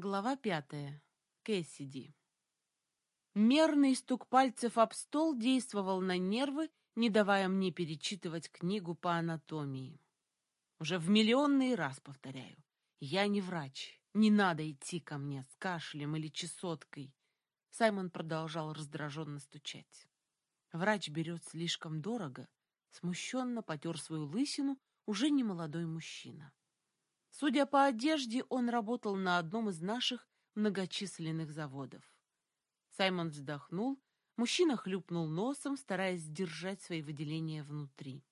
Глава пятая. Кэссиди. Мерный стук пальцев об стол действовал на нервы, не давая мне перечитывать книгу по анатомии. Уже в миллионный раз повторяю. Я не врач. Не надо идти ко мне с кашлем или чесоткой. Саймон продолжал раздраженно стучать. Врач берет слишком дорого. Смущенно потер свою лысину уже не молодой мужчина. Судя по одежде, он работал на одном из наших многочисленных заводов. Саймон вздохнул, мужчина хлюпнул носом, стараясь сдержать свои выделения внутри.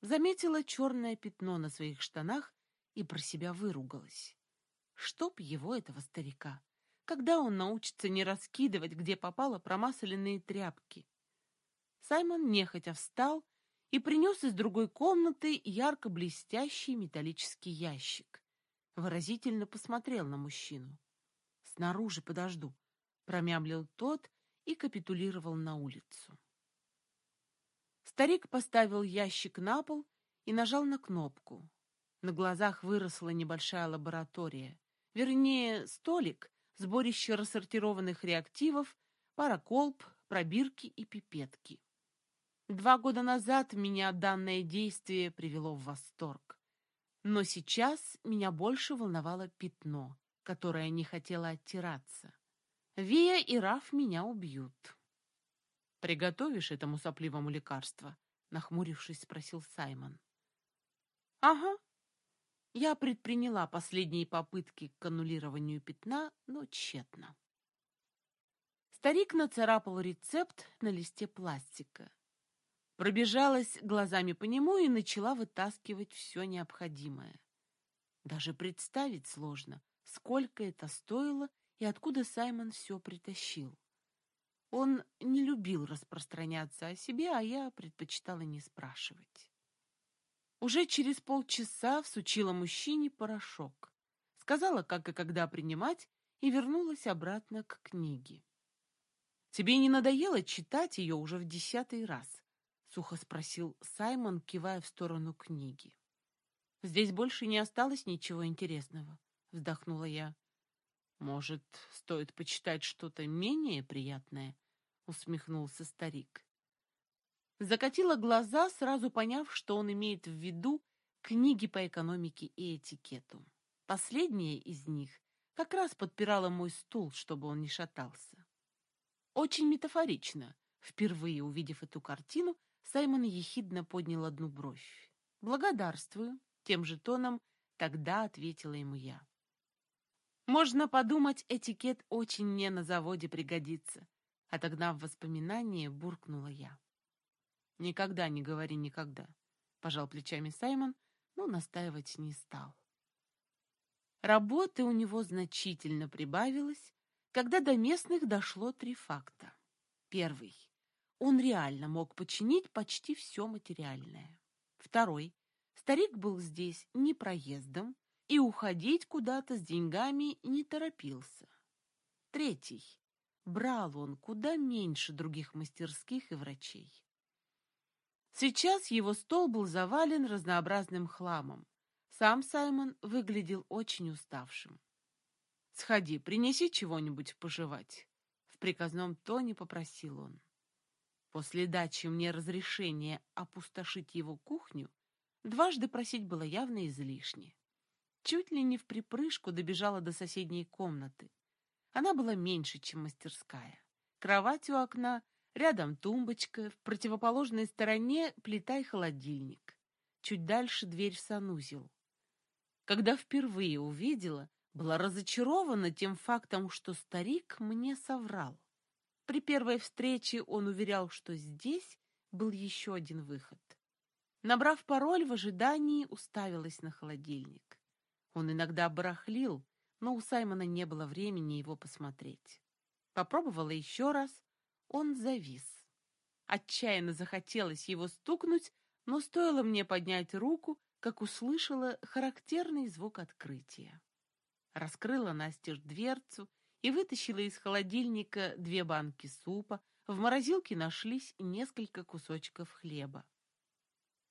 Заметила черное пятно на своих штанах и про себя выругалась. Чтоб его, этого старика, когда он научится не раскидывать, где попало, промасленные тряпки. Саймон нехотя встал и принес из другой комнаты ярко блестящий металлический ящик. Выразительно посмотрел на мужчину. «Снаружи подожду», — промямлил тот и капитулировал на улицу. Старик поставил ящик на пол и нажал на кнопку. На глазах выросла небольшая лаборатория, вернее, столик, сборище рассортированных реактивов, пара колб, пробирки и пипетки. Два года назад меня данное действие привело в восторг. Но сейчас меня больше волновало пятно, которое не хотело оттираться. Вия и Раф меня убьют. «Приготовишь этому сопливому лекарство?» — нахмурившись, спросил Саймон. «Ага». Я предприняла последние попытки к аннулированию пятна, но тщетно. Старик нацарапал рецепт на листе пластика. Пробежалась глазами по нему и начала вытаскивать все необходимое. Даже представить сложно, сколько это стоило и откуда Саймон все притащил. Он не любил распространяться о себе, а я предпочитала не спрашивать. Уже через полчаса всучила мужчине порошок. Сказала, как и когда принимать, и вернулась обратно к книге. «Тебе не надоело читать ее уже в десятый раз?» Сухо спросил Саймон, кивая в сторону книги. Здесь больше не осталось ничего интересного, вздохнула я. Может, стоит почитать что-то менее приятное, усмехнулся старик. Закатила глаза, сразу поняв, что он имеет в виду книги по экономике и этикету. Последняя из них как раз подпирала мой стул, чтобы он не шатался. Очень метафорично. Впервые увидев эту картину, Саймон ехидно поднял одну бровь. «Благодарствую», — тем же тоном тогда ответила ему я. «Можно подумать, этикет очень мне на заводе пригодится», — отогнав воспоминания, буркнула я. «Никогда не говори никогда», — пожал плечами Саймон, но настаивать не стал. Работы у него значительно прибавилось, когда до местных дошло три факта. Первый он реально мог починить почти все материальное. Второй. Старик был здесь не проездом и уходить куда-то с деньгами не торопился. Третий. Брал он куда меньше других мастерских и врачей. Сейчас его стол был завален разнообразным хламом. Сам Саймон выглядел очень уставшим. «Сходи, принеси чего-нибудь пожевать», — в приказном тоне попросил он. После дачи мне разрешения опустошить его кухню, дважды просить было явно излишне. Чуть ли не в припрыжку добежала до соседней комнаты. Она была меньше, чем мастерская. Кровать у окна, рядом тумбочка, в противоположной стороне плита и холодильник. Чуть дальше дверь в санузел. Когда впервые увидела, была разочарована тем фактом, что старик мне соврал. При первой встрече он уверял, что здесь был еще один выход. Набрав пароль в ожидании, уставилась на холодильник. Он иногда барахлил, но у Саймона не было времени его посмотреть. Попробовала еще раз, он завис. Отчаянно захотелось его стукнуть, но стоило мне поднять руку, как услышала характерный звук открытия. Раскрыла настежь дверцу и вытащила из холодильника две банки супа, в морозилке нашлись несколько кусочков хлеба.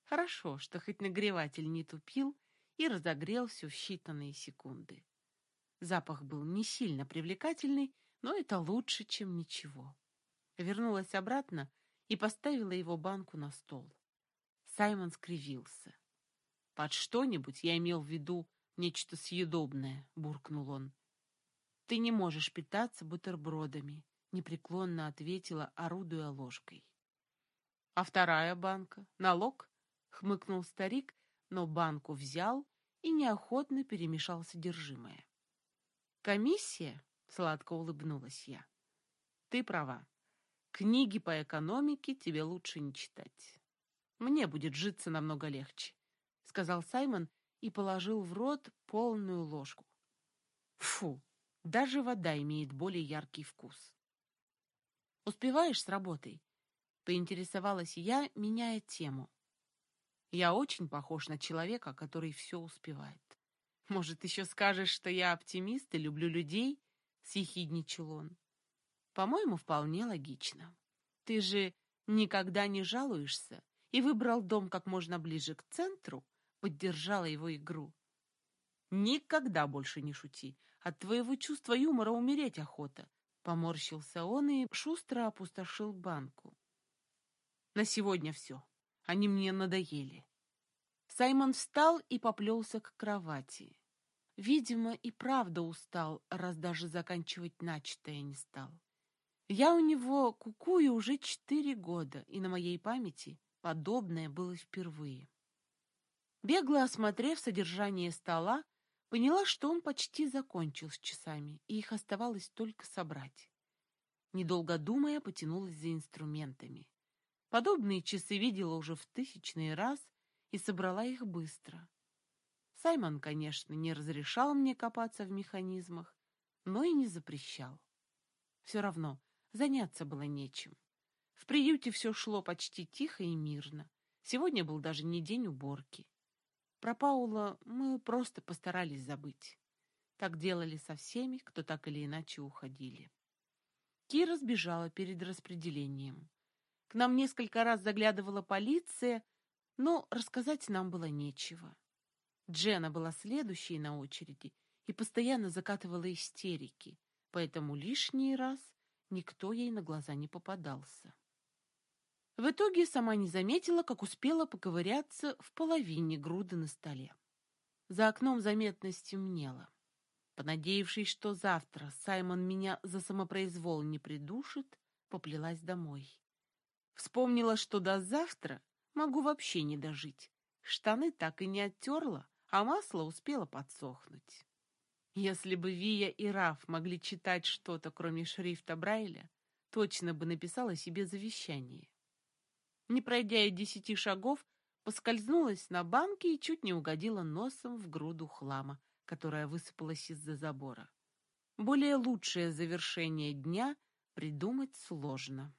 Хорошо, что хоть нагреватель не тупил и разогрелся в считанные секунды. Запах был не сильно привлекательный, но это лучше, чем ничего. Вернулась обратно и поставила его банку на стол. Саймон скривился. «Под что-нибудь я имел в виду нечто съедобное», — буркнул он. «Ты не можешь питаться бутербродами», — непреклонно ответила, орудуя ложкой. «А вторая банка? Налог?» — хмыкнул старик, но банку взял и неохотно перемешал содержимое. «Комиссия?» — сладко улыбнулась я. «Ты права. Книги по экономике тебе лучше не читать. Мне будет житься намного легче», — сказал Саймон и положил в рот полную ложку. «Фу, даже вода имеет более яркий вкус». «Успеваешь с работой?» — поинтересовалась я, меняя тему. «Я очень похож на человека, который все успевает. Может, еще скажешь, что я оптимист и люблю людей?» — съехидничал он. «По-моему, вполне логично. Ты же никогда не жалуешься и выбрал дом как можно ближе к центру, поддержала его игру. «Никогда больше не шути. От твоего чувства юмора умереть охота», — поморщился он и шустро опустошил банку. «На сегодня все. Они мне надоели». Саймон встал и поплелся к кровати. Видимо, и правда устал, раз даже заканчивать начатое не стал. Я у него кукую уже четыре года, и на моей памяти подобное было впервые. Бегло осмотрев содержание стола, поняла, что он почти закончил с часами, и их оставалось только собрать. Недолго думая, потянулась за инструментами. Подобные часы видела уже в тысячный раз и собрала их быстро. Саймон, конечно, не разрешал мне копаться в механизмах, но и не запрещал. Все равно заняться было нечем. В приюте все шло почти тихо и мирно. Сегодня был даже не день уборки. Про Паула мы просто постарались забыть. Так делали со всеми, кто так или иначе уходили. Кира сбежала перед распределением. К нам несколько раз заглядывала полиция, но рассказать нам было нечего. Джена была следующей на очереди и постоянно закатывала истерики, поэтому лишний раз никто ей на глаза не попадался. В итоге сама не заметила, как успела поковыряться в половине груды на столе. За окном заметно стемнело. Понадеявшись, что завтра Саймон меня за самопроизвол не придушит, поплелась домой. Вспомнила, что до завтра могу вообще не дожить. Штаны так и не оттерла, а масло успело подсохнуть. Если бы Вия и Раф могли читать что-то, кроме шрифта Брайля, точно бы написала себе завещание. Не пройдя и десяти шагов, поскользнулась на банке и чуть не угодила носом в груду хлама, которая высыпалась из-за забора. Более лучшее завершение дня придумать сложно.